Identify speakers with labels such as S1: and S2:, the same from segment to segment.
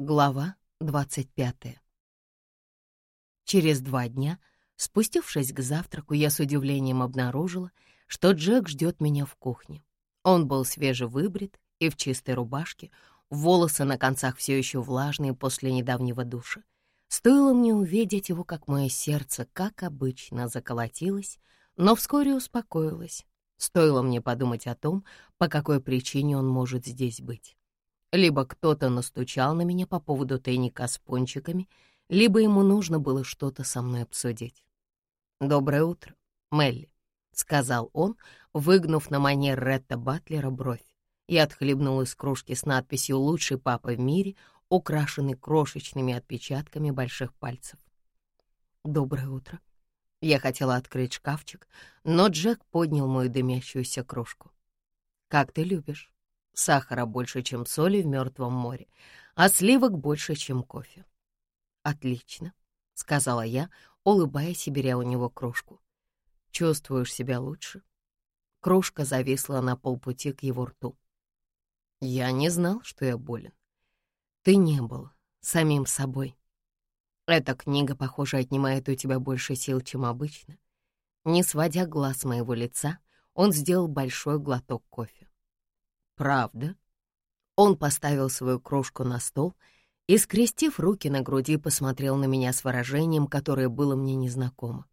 S1: Глава 25 Через два дня, спустившись к завтраку, я с удивлением обнаружила, что Джек ждет меня в кухне. Он был свежевыбрит и в чистой рубашке, волосы на концах все еще влажные после недавнего душа. Стоило мне увидеть его, как мое сердце, как обычно, заколотилось, но вскоре успокоилось. Стоило мне подумать о том, по какой причине он может здесь быть. Либо кто-то настучал на меня по поводу тайника с пончиками, либо ему нужно было что-то со мной обсудить. «Доброе утро, Мелли», — сказал он, выгнув на манер Ретта Батлера бровь и отхлебнул из кружки с надписью «Лучший папа в мире», украшенный крошечными отпечатками больших пальцев. «Доброе утро». Я хотела открыть шкафчик, но Джек поднял мою дымящуюся кружку. «Как ты любишь?» Сахара больше, чем соли в Мертвом море, а сливок больше, чем кофе. «Отлично», — сказала я, улыбаясь и беря у него кружку. «Чувствуешь себя лучше?» Кружка зависла на полпути к его рту. «Я не знал, что я болен. Ты не был самим собой. Эта книга, похоже, отнимает у тебя больше сил, чем обычно». Не сводя глаз моего лица, он сделал большой глоток кофе. «Правда?» Он поставил свою кружку на стол и, скрестив руки на груди, посмотрел на меня с выражением, которое было мне незнакомо.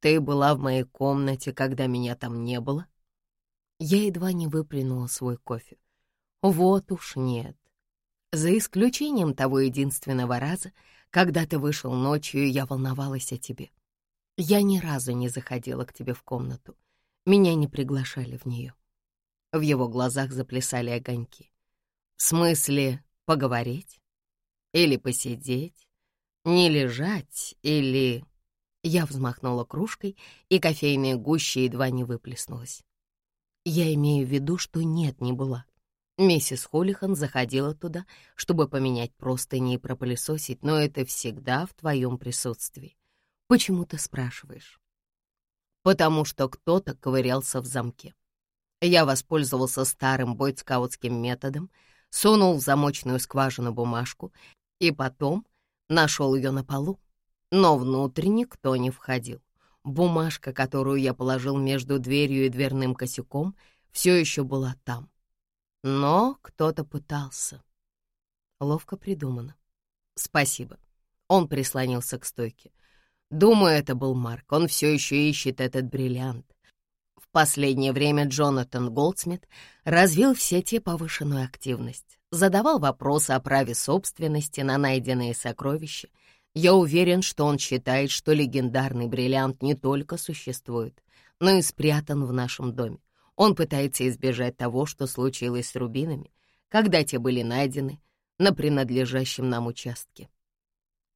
S1: «Ты была в моей комнате, когда меня там не было?» Я едва не выплюнула свой кофе. «Вот уж нет. За исключением того единственного раза, когда ты вышел ночью, я волновалась о тебе. Я ни разу не заходила к тебе в комнату. Меня не приглашали в нее. В его глазах заплясали огоньки. В смысле поговорить? Или посидеть? Не лежать? Или... Я взмахнула кружкой, и кофейная гуща едва не выплеснулась. Я имею в виду, что нет, не была. Миссис Холлихан заходила туда, чтобы поменять простыни и пропылесосить, но это всегда в твоем присутствии. Почему ты спрашиваешь? Потому что кто-то ковырялся в замке. Я воспользовался старым бойцкаутским методом, сунул в замочную скважину бумажку и потом нашел ее на полу. Но внутрь никто не входил. Бумажка, которую я положил между дверью и дверным косяком, все еще была там. Но кто-то пытался. Ловко придумано. Спасибо. Он прислонился к стойке. Думаю, это был Марк. Он все еще ищет этот бриллиант последнее время Джонатан Голдсмит развил в сети повышенную активность, задавал вопросы о праве собственности на найденные сокровища. Я уверен, что он считает, что легендарный бриллиант не только существует, но и спрятан в нашем доме. Он пытается избежать того, что случилось с рубинами, когда те были найдены на принадлежащем нам участке.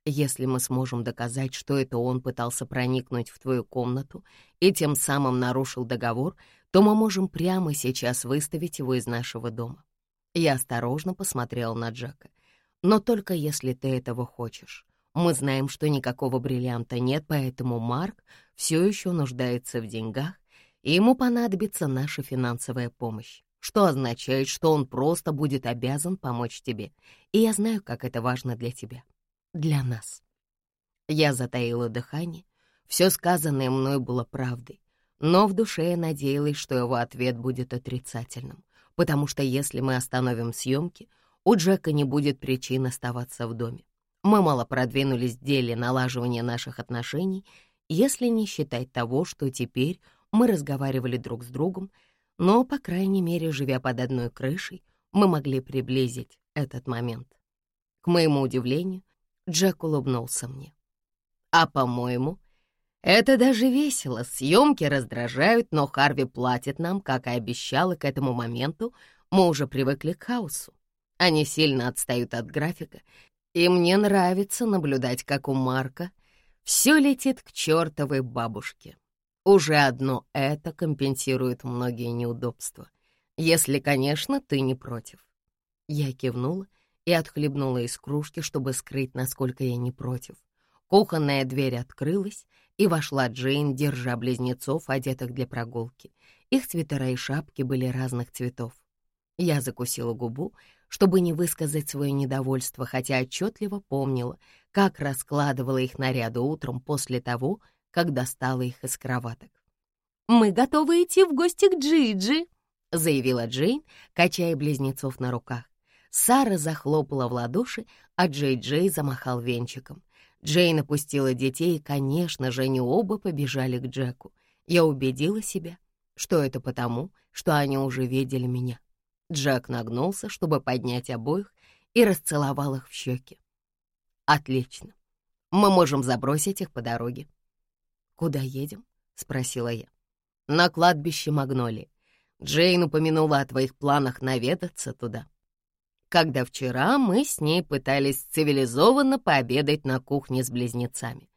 S1: Если мы сможем доказать, что это он пытался проникнуть в твою комнату и тем самым нарушил договор, то мы можем прямо сейчас выставить его из нашего дома. Я осторожно посмотрел на Джека. Но только если ты этого хочешь. Мы знаем, что никакого бриллианта нет, поэтому Марк все еще нуждается в деньгах, и ему понадобится наша финансовая помощь, что означает, что он просто будет обязан помочь тебе. И я знаю, как это важно для тебя для нас. Я затаила дыхание. Все сказанное мной было правдой, но в душе я надеялась, что его ответ будет отрицательным, потому что если мы остановим съемки, у Джека не будет причин оставаться в доме. Мы мало продвинулись в деле налаживания наших отношений, если не считать того, что теперь мы разговаривали друг с другом, но, по крайней мере, живя под одной крышей, мы могли приблизить этот момент. К моему удивлению, Джек улыбнулся мне. «А, по-моему, это даже весело. Съемки раздражают, но Харви платит нам, как и обещал, и к этому моменту мы уже привыкли к хаосу. Они сильно отстают от графика, и мне нравится наблюдать, как у Марка все летит к чертовой бабушке. Уже одно это компенсирует многие неудобства, если, конечно, ты не против. Я кивнула и отхлебнула из кружки, чтобы скрыть, насколько я не против. Кухонная дверь открылась, и вошла Джейн, держа близнецов, одетых для прогулки. Их цветера и шапки были разных цветов. Я закусила губу, чтобы не высказать свое недовольство, хотя отчетливо помнила, как раскладывала их наряды утром после того, как достала их из кроваток. «Мы готовы идти в гости к Джиджи», — заявила Джейн, качая близнецов на руках. Сара захлопала в ладоши, а Джей-Джей замахал венчиком. Джейн опустила детей, и, конечно же, они оба побежали к Джеку. Я убедила себя, что это потому, что они уже видели меня. Джек нагнулся, чтобы поднять обоих, и расцеловал их в щеки. «Отлично. Мы можем забросить их по дороге». «Куда едем?» — спросила я. «На кладбище Магнолии. Джейн упомянула о твоих планах наведаться туда. Когда вчера мы с ней пытались цивилизованно пообедать на кухне с близнецами.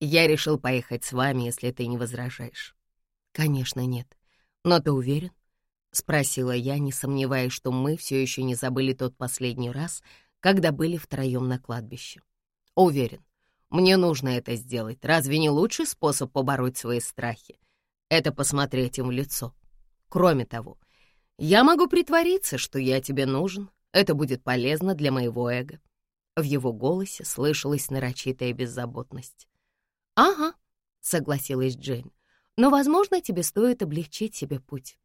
S1: Я решил поехать с вами, если ты не возражаешь». «Конечно, нет. Но ты уверен?» — спросила я, не сомневаясь, что мы все еще не забыли тот последний раз, когда были втроем на кладбище. «Уверен. Мне нужно это сделать. Разве не лучший способ побороть свои страхи? Это посмотреть им в лицо. Кроме того, я могу притвориться, что я тебе нужен. Это будет полезно для моего эго». В его голосе слышалась нарочитая беззаботность. «Ага», — согласилась Джейн, «но, возможно, тебе стоит облегчить себе путь.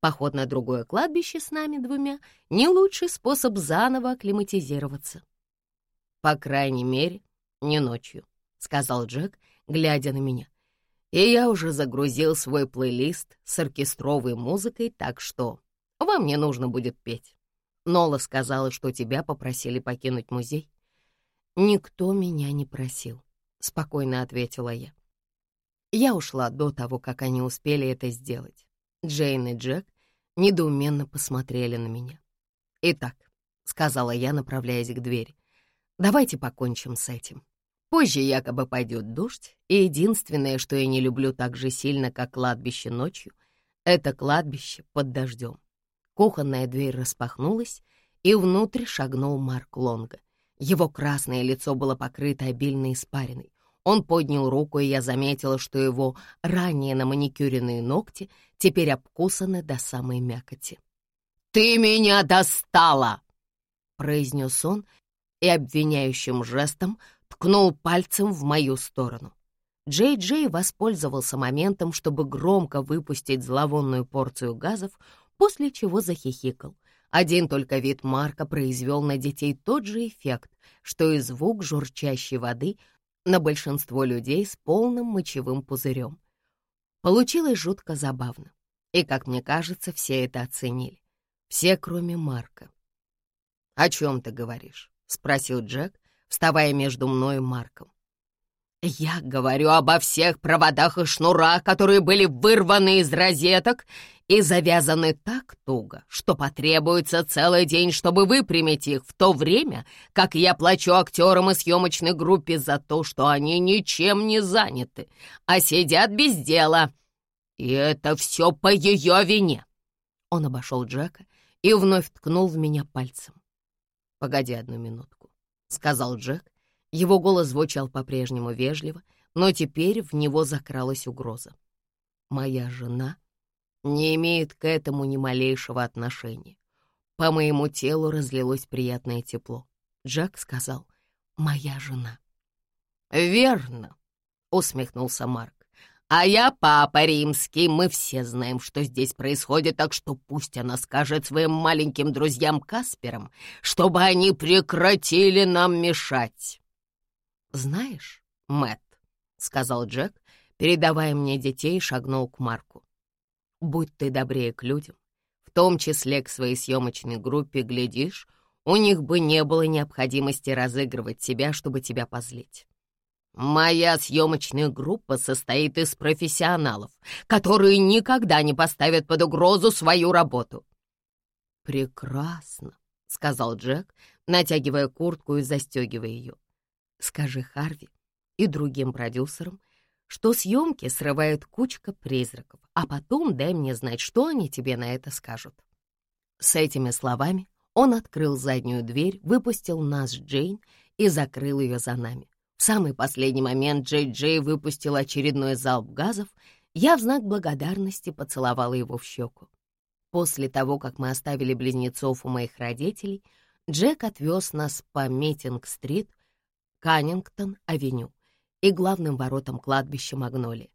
S1: Поход на другое кладбище с нами двумя — не лучший способ заново акклиматизироваться. По крайней мере, не ночью, — сказал Джек, глядя на меня. И я уже загрузил свой плейлист с оркестровой музыкой, так что вам не нужно будет петь. Нола сказала, что тебя попросили покинуть музей. «Никто меня не просил», — спокойно ответила я. Я ушла до того, как они успели это сделать. Джейн и Джек недоуменно посмотрели на меня. «Итак», — сказала я, направляясь к двери, — «давайте покончим с этим. Позже якобы пойдет дождь, и единственное, что я не люблю так же сильно, как кладбище ночью, это кладбище под дождем». Кухонная дверь распахнулась, и внутрь шагнул Марк Лонга. Его красное лицо было покрыто обильной испариной. Он поднял руку, и я заметила, что его ранее на маникюренные ногти теперь обкусаны до самой мякоти. «Ты меня достала!» — произнес он и обвиняющим жестом ткнул пальцем в мою сторону. Джей-Джей воспользовался моментом, чтобы громко выпустить зловонную порцию газов, после чего захихикал. Один только вид Марка произвел на детей тот же эффект, что и звук журчащей воды — на большинство людей с полным мочевым пузырем. Получилось жутко забавно. И, как мне кажется, все это оценили. Все, кроме Марка. «О чем ты говоришь?» — спросил Джек, вставая между мной и Марком. «Я говорю обо всех проводах и шнурах, которые были вырваны из розеток и завязаны так туго, что потребуется целый день, чтобы выпрямить их, в то время, как я плачу актерам и съемочной группе за то, что они ничем не заняты, а сидят без дела. И это все по ее вине. Он обошел Джека и вновь ткнул в меня пальцем. «Погоди одну минутку», — сказал Джек. Его голос звучал по-прежнему вежливо, но теперь в него закралась угроза. «Моя жена...» не имеет к этому ни малейшего отношения. По моему телу разлилось приятное тепло. Джек сказал, «Моя жена». «Верно», — усмехнулся Марк. «А я папа римский, мы все знаем, что здесь происходит, так что пусть она скажет своим маленьким друзьям-касперам, чтобы они прекратили нам мешать». «Знаешь, Мэтт», — сказал Джек, передавая мне детей, шагнул к Марку. Будь ты добрее к людям, в том числе к своей съемочной группе, глядишь, у них бы не было необходимости разыгрывать тебя, чтобы тебя позлить. Моя съемочная группа состоит из профессионалов, которые никогда не поставят под угрозу свою работу. «Прекрасно», — сказал Джек, натягивая куртку и застегивая ее. «Скажи Харви и другим продюсерам, что съемки срывают кучка призраков, а потом дай мне знать, что они тебе на это скажут». С этими словами он открыл заднюю дверь, выпустил нас Джейн и закрыл ее за нами. В самый последний момент Джей-Джей выпустил очередной залп газов, я в знак благодарности поцеловала его в щеку. После того, как мы оставили близнецов у моих родителей, Джек отвез нас по Метинг-стрит, Каннингтон-авеню и главным воротам кладбища Магноли.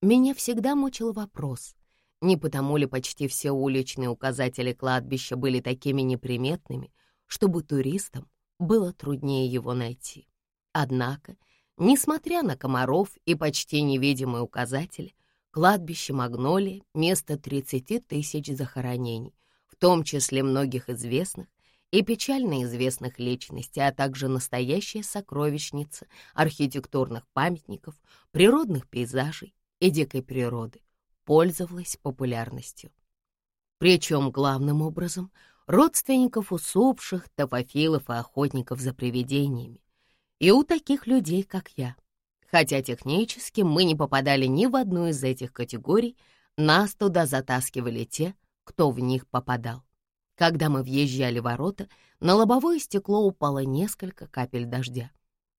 S1: Меня всегда мучил вопрос, не потому ли почти все уличные указатели кладбища были такими неприметными, чтобы туристам было труднее его найти. Однако, несмотря на комаров и почти невидимые указатели, кладбище Магнолии — место 30 тысяч захоронений, в том числе многих известных и печально известных личностей, а также настоящая сокровищница архитектурных памятников, природных пейзажей и дикой природы, пользовалась популярностью. Причем главным образом родственников усопших, тофофилов и охотников за привидениями, и у таких людей, как я. Хотя технически мы не попадали ни в одну из этих категорий, нас туда затаскивали те, кто в них попадал. Когда мы въезжали в ворота, на лобовое стекло упало несколько капель дождя.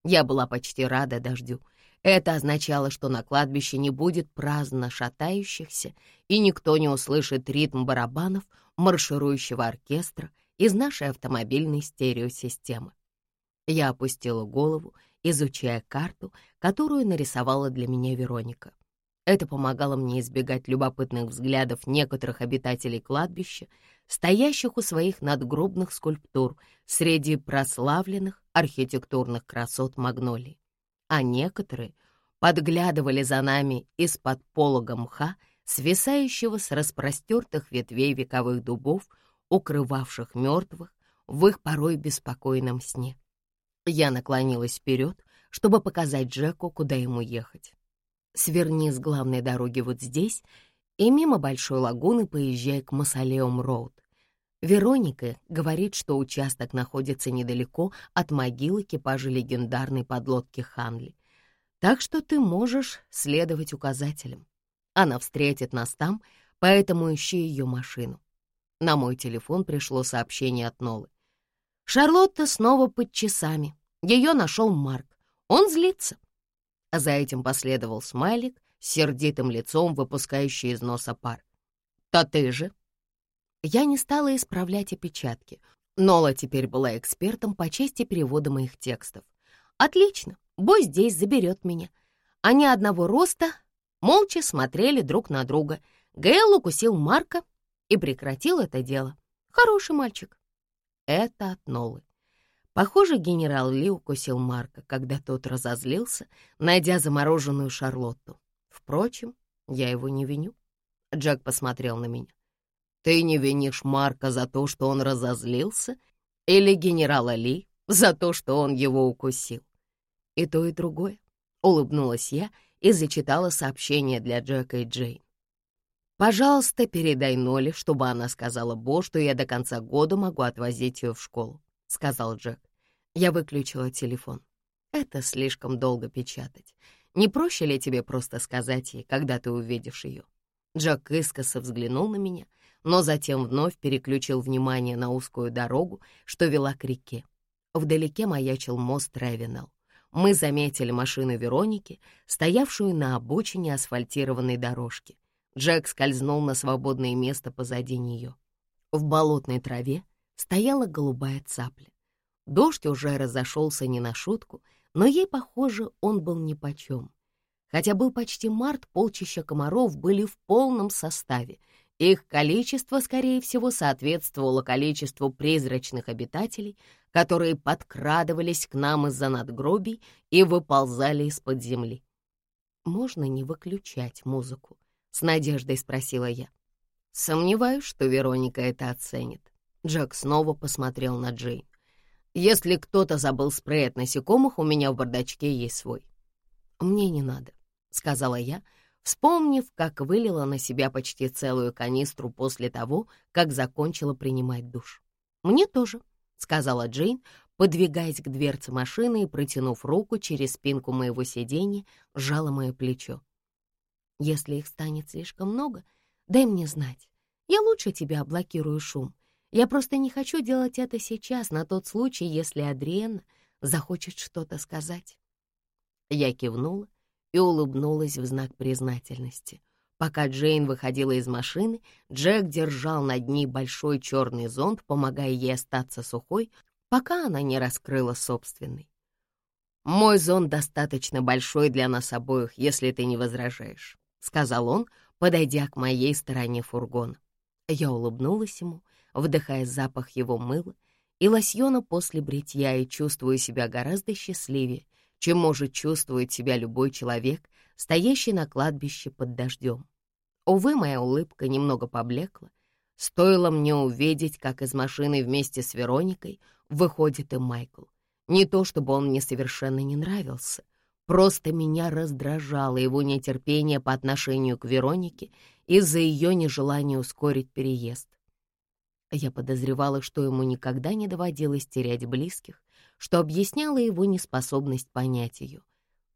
S1: Я была почти рада дождю. Это означало, что на кладбище не будет праздно шатающихся, и никто не услышит ритм барабанов марширующего оркестра из нашей автомобильной стереосистемы. Я опустила голову, изучая карту, которую нарисовала для меня Вероника. Это помогало мне избегать любопытных взглядов некоторых обитателей кладбища, стоящих у своих надгробных скульптур среди прославленных архитектурных красот Магнолии. А некоторые подглядывали за нами из-под полога мха, свисающего с распростертых ветвей вековых дубов, укрывавших мертвых в их порой беспокойном сне. Я наклонилась вперед, чтобы показать Джеку, куда ему ехать. Сверни с главной дороги вот здесь и мимо Большой лагуны поезжай к Масалеум-Роуд. Вероника говорит, что участок находится недалеко от могилы экипажа легендарной подлодки Ханли. Так что ты можешь следовать указателям. Она встретит нас там, поэтому ищи ее машину. На мой телефон пришло сообщение от Нолы. Шарлотта снова под часами. Ее нашел Марк. Он злится. За этим последовал смайлик сердитым лицом, выпускающий из носа пар. «То ты же?» Я не стала исправлять опечатки. Нола теперь была экспертом по части перевода моих текстов. «Отлично, бой здесь заберет меня». Они одного роста, молча смотрели друг на друга. Гейл укусил Марка и прекратил это дело. Хороший мальчик. Это от Нолы. Похоже, генерал Ли укусил Марка, когда тот разозлился, найдя замороженную Шарлотту. Впрочем, я его не виню. Джек посмотрел на меня. Ты не винишь Марка за то, что он разозлился, или генерала Ли за то, что он его укусил? И то, и другое. Улыбнулась я и зачитала сообщение для Джека и Джейн. «Пожалуйста, передай Ноле, чтобы она сказала Бо, что я до конца года могу отвозить ее в школу», — сказал Джек. Я выключила телефон. Это слишком долго печатать. Не проще ли тебе просто сказать ей, когда ты увидишь ее? Джек искоса взглянул на меня, но затем вновь переключил внимание на узкую дорогу, что вела к реке. Вдалеке маячил мост Тревинал. Мы заметили машину Вероники, стоявшую на обочине асфальтированной дорожки. Джек скользнул на свободное место позади нее. В болотной траве стояла голубая цапля. Дождь уже разошелся не на шутку, но ей, похоже, он был нипочем. Хотя был почти март, полчища комаров были в полном составе. Их количество, скорее всего, соответствовало количеству призрачных обитателей, которые подкрадывались к нам из-за надгробий и выползали из-под земли. Можно не выключать музыку, с надеждой спросила я. Сомневаюсь, что Вероника это оценит. Джек снова посмотрел на Джейн. Если кто-то забыл спрей от насекомых, у меня в бардачке есть свой. Мне не надо, сказала я, вспомнив, как вылила на себя почти целую канистру после того, как закончила принимать душ. «Мне тоже», — сказала Джейн, подвигаясь к дверце машины и протянув руку через спинку моего сиденья, сжала мое плечо. Если их станет слишком много, дай мне знать. Я лучше тебя блокирую шум. Я просто не хочу делать это сейчас, на тот случай, если Адриен захочет что-то сказать. Я кивнула и улыбнулась в знак признательности. Пока Джейн выходила из машины, Джек держал над ней большой черный зонт, помогая ей остаться сухой, пока она не раскрыла собственный. «Мой зонт достаточно большой для нас обоих, если ты не возражаешь», — сказал он, подойдя к моей стороне фургона. Я улыбнулась ему, вдыхая запах его мыла и лосьона после бритья и чувствую себя гораздо счастливее, чем может чувствовать себя любой человек, стоящий на кладбище под дождем. Увы, моя улыбка немного поблекла. Стоило мне увидеть, как из машины вместе с Вероникой выходит и Майкл. Не то чтобы он мне совершенно не нравился, просто меня раздражало его нетерпение по отношению к Веронике из-за ее нежелания ускорить переезд. Я подозревала, что ему никогда не доводилось терять близких, что объясняло его неспособность понять ее.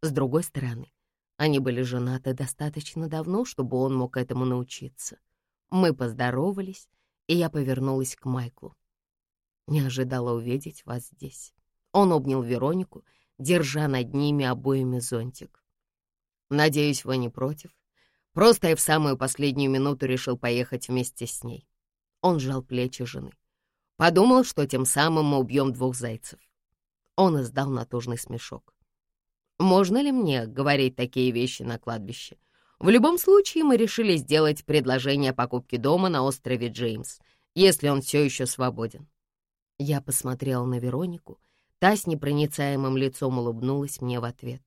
S1: С другой стороны, они были женаты достаточно давно, чтобы он мог этому научиться. Мы поздоровались, и я повернулась к Майклу. Не ожидала увидеть вас здесь. Он обнял Веронику, держа над ними обоими зонтик. «Надеюсь, вы не против? Просто я в самую последнюю минуту решил поехать вместе с ней». Он сжал плечи жены. Подумал, что тем самым мы убьем двух зайцев. Он издал натужный смешок. Можно ли мне говорить такие вещи на кладбище? В любом случае, мы решили сделать предложение о покупке дома на острове Джеймс, если он все еще свободен. Я посмотрела на Веронику, та с непроницаемым лицом улыбнулась мне в ответ.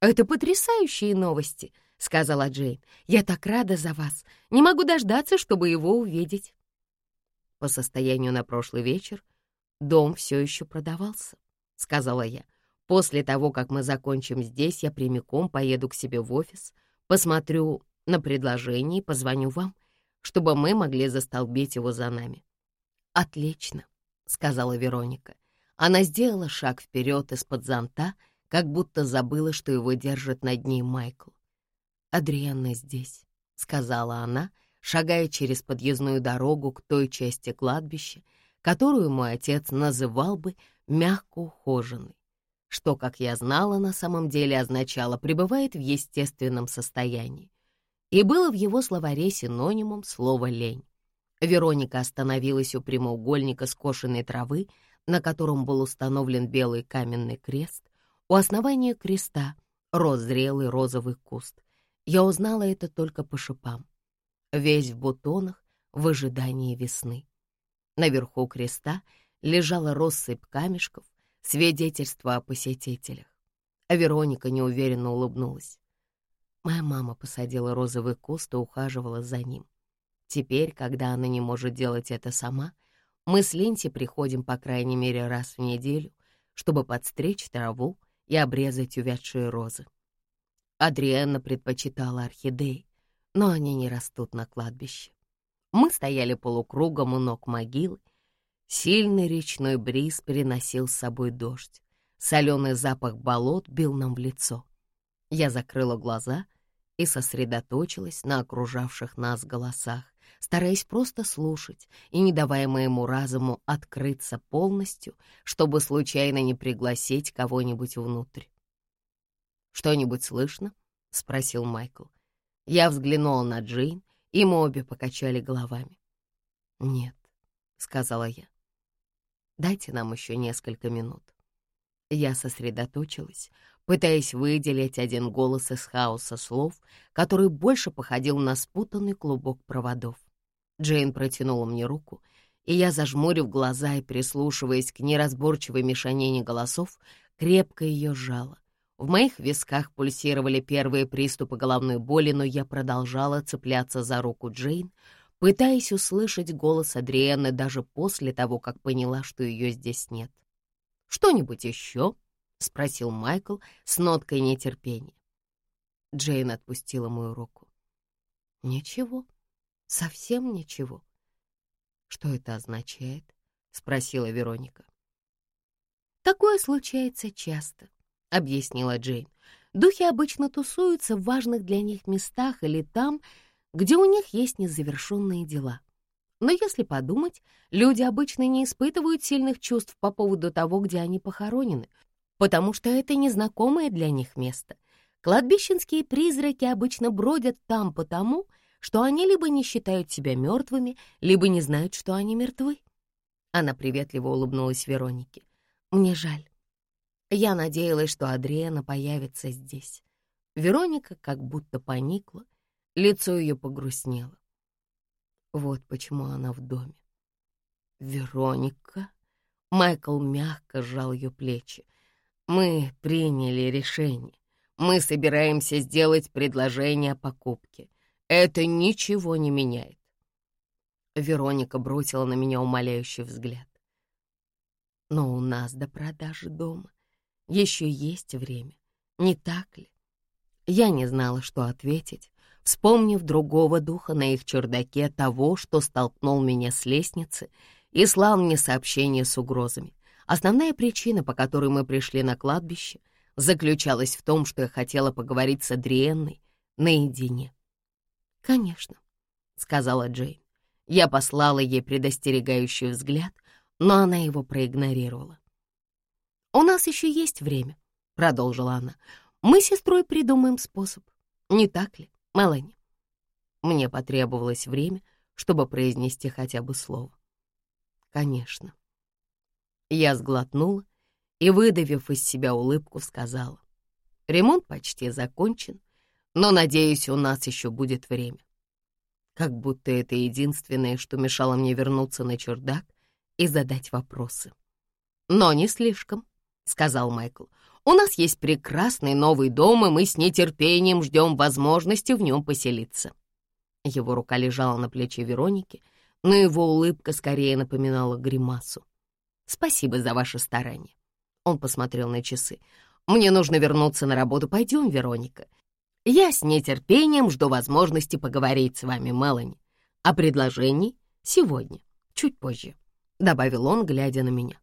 S1: «Это потрясающие новости», — сказала Джейн. «Я так рада за вас. Не могу дождаться, чтобы его увидеть». По состоянию на прошлый вечер дом все еще продавался, — сказала я. После того, как мы закончим здесь, я прямиком поеду к себе в офис, посмотрю на предложение и позвоню вам, чтобы мы могли застолбить его за нами. «Отлично», — сказала Вероника. Она сделала шаг вперед из-под зонта, как будто забыла, что его держит над ней Майкл. «Адрианна здесь», — сказала она, шагая через подъездную дорогу к той части кладбища, которую мой отец называл бы мягко ухоженной что, как я знала, на самом деле означало «пребывает в естественном состоянии». И было в его словаре синонимом слова «лень». Вероника остановилась у прямоугольника скошенной травы, на котором был установлен белый каменный крест. У основания креста рос зрелый розовый куст. Я узнала это только по шипам. Весь в бутонах, в ожидании весны. Наверху креста лежала россыпь камешков, свидетельство о посетителях. А Вероника неуверенно улыбнулась. Моя мама посадила розовый куст и ухаживала за ним. Теперь, когда она не может делать это сама, мы с Линси приходим по крайней мере раз в неделю, чтобы подстричь траву и обрезать увядшие розы. Адриэнна предпочитала орхидеи, но они не растут на кладбище. Мы стояли полукругом у ног могилы Сильный речной бриз приносил с собой дождь. Соленый запах болот бил нам в лицо. Я закрыла глаза и сосредоточилась на окружавших нас голосах, стараясь просто слушать и не давая моему разуму открыться полностью, чтобы случайно не пригласить кого-нибудь внутрь. «Что-нибудь слышно?» — спросил Майкл. Я взглянула на Джейн, и мы обе покачали головами. «Нет», — сказала я. Дайте нам еще несколько минут». Я сосредоточилась, пытаясь выделить один голос из хаоса слов, который больше походил на спутанный клубок проводов. Джейн протянула мне руку, и я, зажмурив глаза и прислушиваясь к неразборчивой мешанине голосов, крепко ее сжала. В моих висках пульсировали первые приступы головной боли, но я продолжала цепляться за руку Джейн, пытаясь услышать голос Адриэны даже после того, как поняла, что ее здесь нет. «Что-нибудь еще?» — спросил Майкл с ноткой нетерпения. Джейн отпустила мою руку. «Ничего, совсем ничего». «Что это означает?» — спросила Вероника. «Такое случается часто», — объяснила Джейн. «Духи обычно тусуются в важных для них местах или там, где у них есть незавершенные дела. Но если подумать, люди обычно не испытывают сильных чувств по поводу того, где они похоронены, потому что это незнакомое для них место. Кладбищенские призраки обычно бродят там потому, что они либо не считают себя мертвыми, либо не знают, что они мертвы. Она приветливо улыбнулась Веронике. «Мне жаль. Я надеялась, что Адриана появится здесь». Вероника как будто поникла, лицо ее погрустнело. Вот почему она в доме. «Вероника?» Майкл мягко сжал ее плечи. «Мы приняли решение. Мы собираемся сделать предложение о покупке. Это ничего не меняет. Вероника бросила на меня умоляющий взгляд. Но у нас до продажи дома еще есть время, не так ли? Я не знала, что ответить, вспомнив другого духа на их чердаке того, что столкнул меня с лестницы и слал мне сообщение с угрозами. Основная причина, по которой мы пришли на кладбище, заключалась в том, что я хотела поговорить с Адриенной наедине. «Конечно», — сказала Джейн. Я послала ей предостерегающий взгляд, но она его проигнорировала. «У нас еще есть время», — продолжила она. «Мы с сестрой придумаем способ. Не так ли, Мелани?» Мне потребовалось время, чтобы произнести хотя бы слово. «Конечно». Я сглотнула и, выдавив из себя улыбку, сказала. «Ремонт почти закончен, но, надеюсь, у нас еще будет время. Как будто это единственное, что мешало мне вернуться на чердак и задать вопросы. «Но не слишком», — сказал Майкл. «У нас есть прекрасный новый дом, и мы с нетерпением ждем возможности в нем поселиться». Его рука лежала на плече Вероники, но его улыбка скорее напоминала гримасу. «Спасибо за ваше старание». Он посмотрел на часы. «Мне нужно вернуться на работу. Пойдем, Вероника. Я с нетерпением жду возможности поговорить с вами, Мелани. О предложении сегодня, чуть позже», — добавил он, глядя на меня.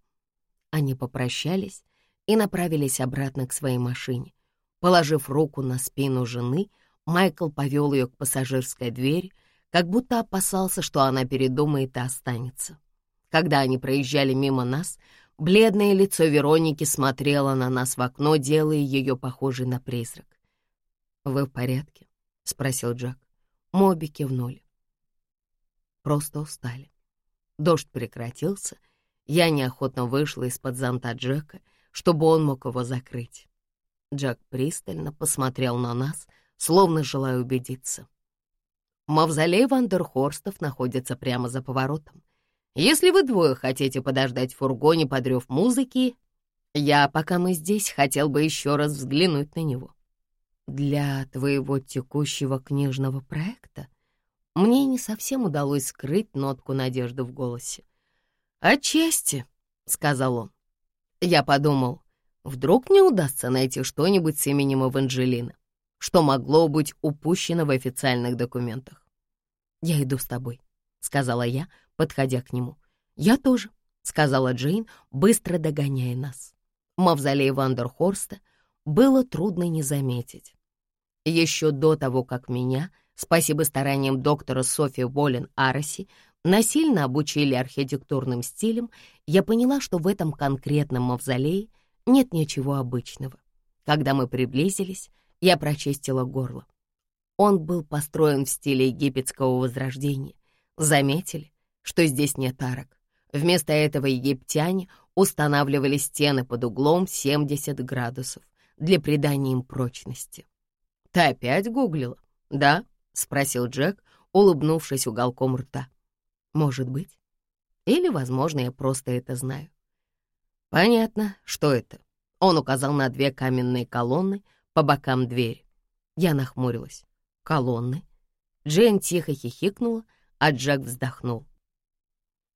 S1: Они попрощались и направились обратно к своей машине. Положив руку на спину жены, Майкл повел ее к пассажирской двери, как будто опасался, что она передумает и останется. Когда они проезжали мимо нас, бледное лицо Вероники смотрело на нас в окно, делая ее похожей на призрак. «Вы в порядке?» — спросил Джек. Моби кивнули. Просто устали. Дождь прекратился. Я неохотно вышла из-под зонта Джека, чтобы он мог его закрыть. Джек пристально посмотрел на нас, словно желая убедиться. Мавзолей Вандерхорстов находится прямо за поворотом. Если вы двое хотите подождать в фургоне под рев музыки, я, пока мы здесь, хотел бы еще раз взглянуть на него. Для твоего текущего книжного проекта мне не совсем удалось скрыть нотку надежды в голосе. «Отчасти», — сказал он. Я подумал, вдруг не удастся найти что-нибудь с именем Эванжелина, что могло быть упущено в официальных документах. «Я иду с тобой», — сказала я, подходя к нему. «Я тоже», — сказала Джейн, быстро догоняя нас. Мавзолей Вандерхорста было трудно не заметить. Еще до того, как меня, спасибо стараниям доктора Софи Волен Араси, насильно обучили архитектурным стилям, я поняла, что в этом конкретном мавзолее нет ничего обычного. Когда мы приблизились, я прочистила горло. Он был построен в стиле египетского возрождения. Заметили, что здесь нет арок. Вместо этого египтяне устанавливали стены под углом 70 градусов для придания им прочности. «Ты опять гуглила?» «Да?» — спросил Джек, улыбнувшись уголком рта. «Может быть. Или, возможно, я просто это знаю». «Понятно, что это?» Он указал на две каменные колонны по бокам двери. Я нахмурилась. «Колонны?» Джейн тихо хихикнула, а Джек вздохнул.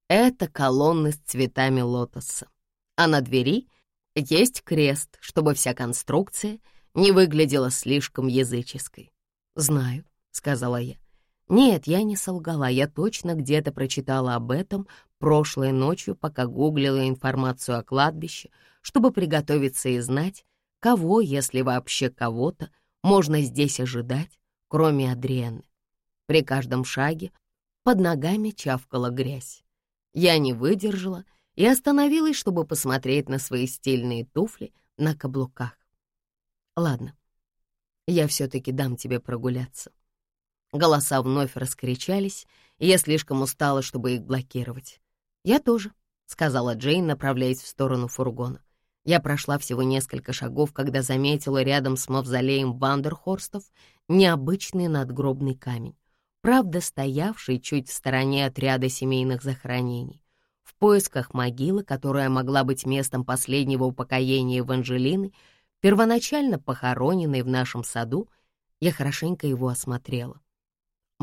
S1: «Это колонны с цветами лотоса, а на двери есть крест, чтобы вся конструкция — не выглядела слишком языческой. «Знаю», — сказала я. «Нет, я не солгала, я точно где-то прочитала об этом прошлой ночью, пока гуглила информацию о кладбище, чтобы приготовиться и знать, кого, если вообще кого-то, можно здесь ожидать, кроме Адрианы. При каждом шаге под ногами чавкала грязь. Я не выдержала и остановилась, чтобы посмотреть на свои стильные туфли на каблуках. Ладно, Я все-таки дам тебе прогуляться». Голоса вновь раскричались, и я слишком устала, чтобы их блокировать. «Я тоже», — сказала Джейн, направляясь в сторону фургона. Я прошла всего несколько шагов, когда заметила рядом с мавзолеем Вандерхорстов необычный надгробный камень, правда, стоявший чуть в стороне от ряда семейных захоронений. В поисках могилы, которая могла быть местом последнего упокоения Эванжелины, первоначально похороненной в нашем саду, я хорошенько его осмотрела.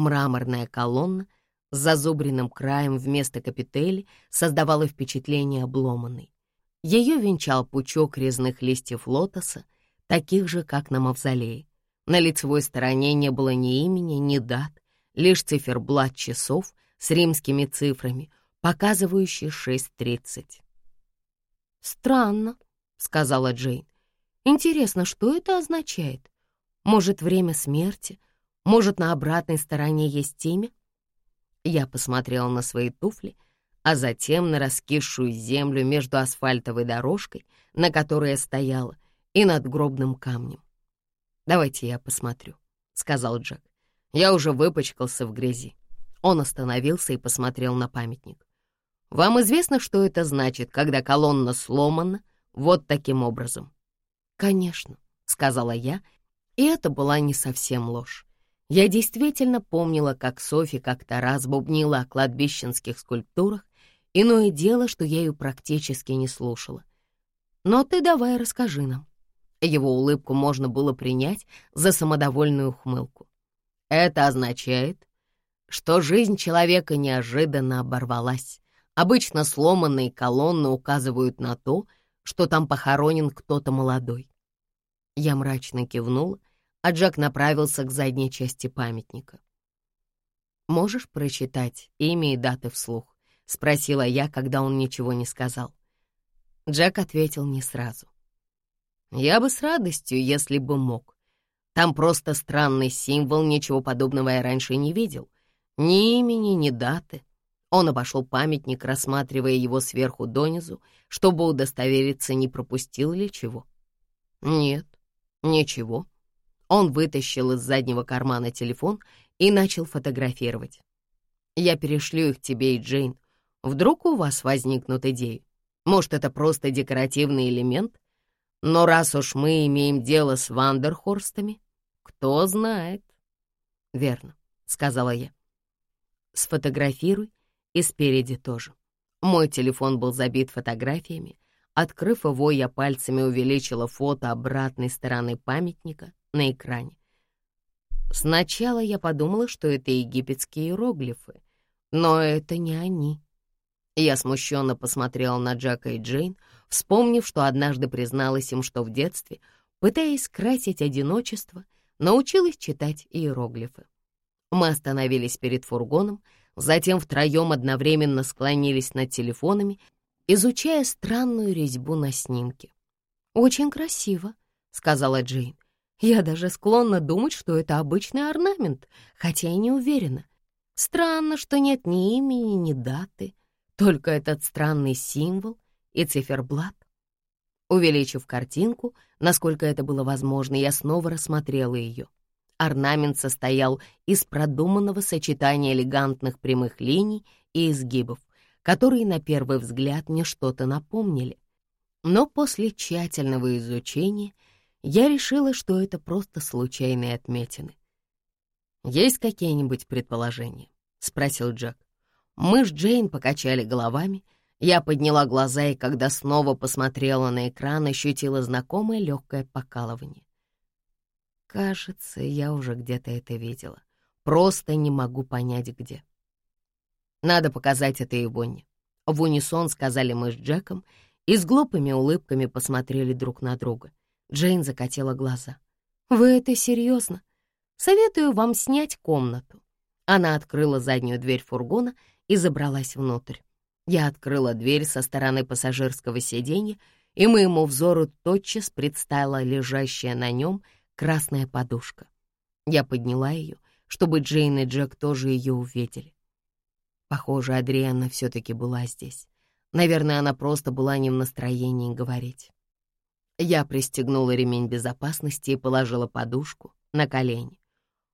S1: Мраморная колонна — с зазубренным краем вместо капители создавала впечатление обломанной. Ее венчал пучок резных листьев лотоса, таких же, как на мавзолее. На лицевой стороне не было ни имени, ни дат, лишь циферблат часов с римскими цифрами, показывающие 6.30. «Странно», — сказала Джейн. «Интересно, что это означает? Может, время смерти? Может, на обратной стороне есть имя?» Я посмотрел на свои туфли, а затем на раскисшую землю между асфальтовой дорожкой, на которой я стояла, и над гробным камнем. «Давайте я посмотрю», — сказал Джек. «Я уже выпачкался в грязи». Он остановился и посмотрел на памятник. «Вам известно, что это значит, когда колонна сломана вот таким образом?» «Конечно», — сказала я, и это была не совсем ложь. Я действительно помнила, как Софи как-то раз бубнила о кладбищенских скульптурах, иное дело, что я ее практически не слушала. Но ты давай расскажи нам. Его улыбку можно было принять за самодовольную ухмылку. Это означает, что жизнь человека неожиданно оборвалась. Обычно сломанные колонны указывают на то, что там похоронен кто-то молодой. Я мрачно кивнула, а Джек направился к задней части памятника. «Можешь прочитать имя и даты вслух?» — спросила я, когда он ничего не сказал. Джек ответил не сразу. «Я бы с радостью, если бы мог. Там просто странный символ, ничего подобного я раньше не видел. Ни имени, ни даты». Он обошел памятник, рассматривая его сверху донизу, чтобы удостовериться, не пропустил ли чего. «Нет, ничего», он вытащил из заднего кармана телефон и начал фотографировать. «Я перешлю их тебе и Джейн. Вдруг у вас возникнут идеи? Может, это просто декоративный элемент? Но раз уж мы имеем дело с Вандерхорстами, кто знает?» «Верно», — сказала я. «Сфотографируй и спереди тоже». Мой телефон был забит фотографиями. Открыв его, я пальцами увеличила фото обратной стороны памятника на экране. Сначала я подумала, что это египетские иероглифы, но это не они. Я смущенно посмотрела на Джака и Джейн, вспомнив, что однажды призналась им, что в детстве, пытаясь скрасить одиночество, научилась читать иероглифы. Мы остановились перед фургоном, затем втроем одновременно склонились над телефонами, изучая странную резьбу на снимке. «Очень красиво», — сказала Джейн. Я даже склонна думать, что это обычный орнамент, хотя и не уверена. Странно, что нет ни имени, ни даты, только этот странный символ и циферблат. Увеличив картинку, насколько это было возможно, я снова рассмотрела ее. Орнамент состоял из продуманного сочетания элегантных прямых линий и изгибов, которые на первый взгляд мне что-то напомнили. Но после тщательного изучения — я решила, что это просто случайные отметины. «Есть какие-нибудь предположения?» — спросил Джек. Мы с Джейн покачали головами. Я подняла глаза, и когда снова посмотрела на экран, ощутила знакомое легкое покалывание. Кажется, я уже где-то это видела. Просто не могу понять, где. Надо показать это Ивонне. В унисон сказали мы с Джеком и с глупыми улыбками посмотрели друг на друга. Джейн закатила глаза. «Вы это серьезно? Советую вам снять комнату». Она открыла заднюю дверь фургона и забралась внутрь. Я открыла дверь со стороны пассажирского сиденья, и моему взору тотчас предстала лежащая на нем красная подушка. Я подняла ее, чтобы Джейн и Джек тоже ее увидели. Похоже, Адриана все-таки была здесь. Наверное, она просто была не в настроении говорить. Я пристегнула ремень безопасности и положила подушку на колени.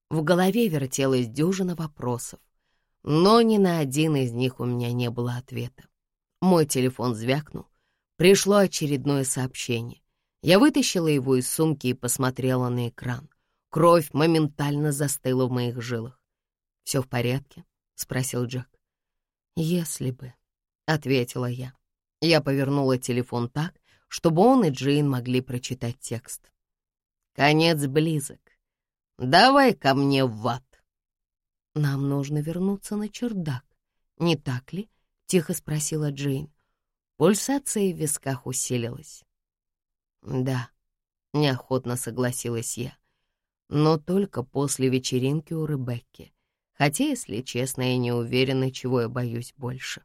S1: В голове вертелась дюжина вопросов, но ни на один из них у меня не было ответа. Мой телефон звякнул. Пришло очередное сообщение. Я вытащила его из сумки и посмотрела на экран. Кровь моментально застыла в моих жилах. «Все в порядке?» — спросил Джек. «Если бы», — ответила я. Я повернула телефон так, чтобы он и Джейн могли прочитать текст. «Конец близок. Давай ко мне в ад». «Нам нужно вернуться на чердак, не так ли?» — тихо спросила Джейн. Пульсация в висках усилилась. «Да», — неохотно согласилась я, но только после вечеринки у Ребекки, хотя, если честно, я не уверена, чего я боюсь больше.